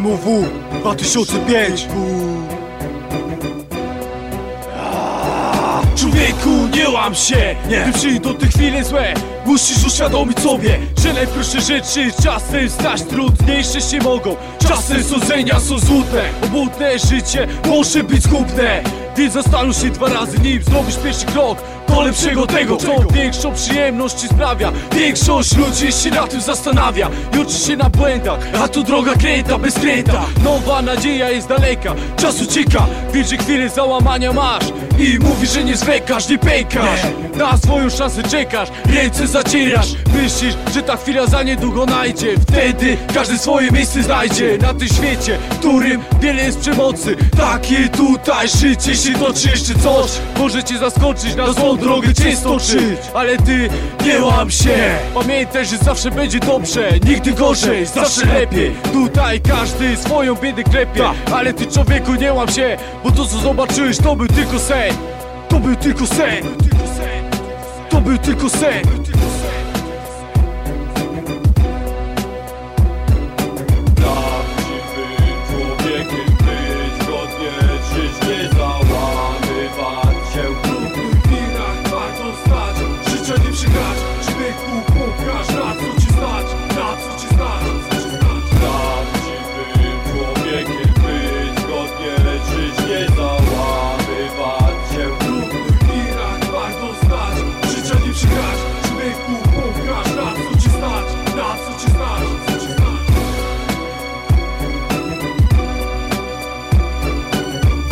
MUW 2005 Człowieku, nie łam się, nie. gdy przyjdą te chwile złe Musisz uświadomić sobie, że najprostsze rzeczy czasem stać trudniejsze się mogą. Czasem sądzenia są złudne, obłudne życie może być zgubne Więc zastanów się dwa razy nim zrobisz pierwszy krok. Do lepszego tego, co większą przyjemność ci sprawia. Większość ludzi się na tym zastanawia. I uczy się na błędach A tu droga kręta, bez kręta. Nowa nadzieja jest daleka, czas ucieka. Wiesz, że chwilę załamania masz I mówisz, że nie zwlekasz, nie pękasz. Na swoją szansę czekasz, ręce zacierasz Myślisz, że ta chwila za niedługo najdzie? Wtedy każdy swoje miejsce znajdzie. Na tym świecie, w którym wiele jest przemocy Takie tutaj życie się toczy. Jeszcze coś Może cię zaskoczyć, na złą drogę cię stoczyć. Ale ty nie łam się. Pamiętaj, że zawsze będzie dobrze Nigdy gorzej, zawsze lepiej. Tutaj każdy swoją biedę klepie. Ale ty człowieku nie łam się Bo to co zobaczyłeś to był tylko sen. To był tylko sen. To był tylko sen Człowieku pokaż na co ci stać Na co ci Prawdziwym człowiekiem być godnie nie załamywać W warto stać Życia nie przegrać pokaż na co ci stać Na co ci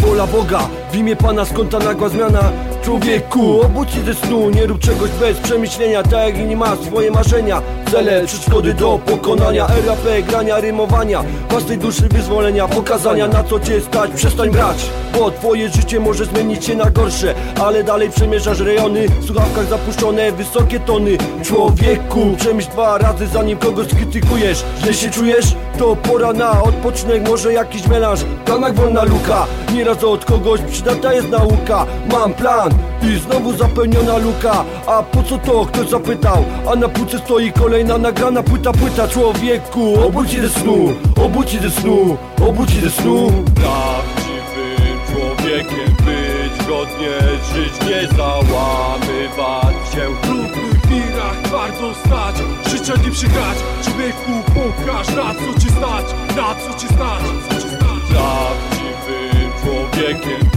Wola Boga, w imię Pana skąd ta nagła zmiana Człowieku, obudź się ze snu, nie rób czegoś bez przemyślenia. Tak jak inni masz swoje marzenia Cele, przeszkody do pokonania. RAP, grania, rymowania Własnej duszy wyzwolenia, pokazania na co cię stać. Przestań brać, bo twoje życie może zmienić się na gorsze. Ale dalej przemierzasz rejony, w słuchawkach zapuszczone wysokie tony. Człowieku, przemyśl dwa razy zanim kogoś skrytykujesz. Źle się czujesz? To pora na odpoczynek, może jakiś melanż. W planach wolna luka, nieraz od kogoś przydata jest nauka. Mam plan i znowu zapełniona luka. A po co to? Ktoś zapytał? A na półce stoi kolejna nagrana płyta, płyta Człowieku, obudź się ze snu, obudź się ze snu, obudź się ze snu. Prawdziwym człowiekiem być godnie żyć nie załamywać się. W trudnych wirach warto stać Życia nie przegrać Człowieku pokaż na co ci stać Na co ci stać co ci stać. Prawdziwym człowiekiem być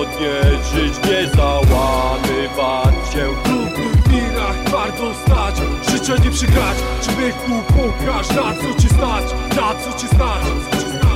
godnie żyć nie załamywać się. W trudnych wirach warto stać Życia nie przegrać Człowieku pokaż na co ci stać Na co ci stać Na co ci stać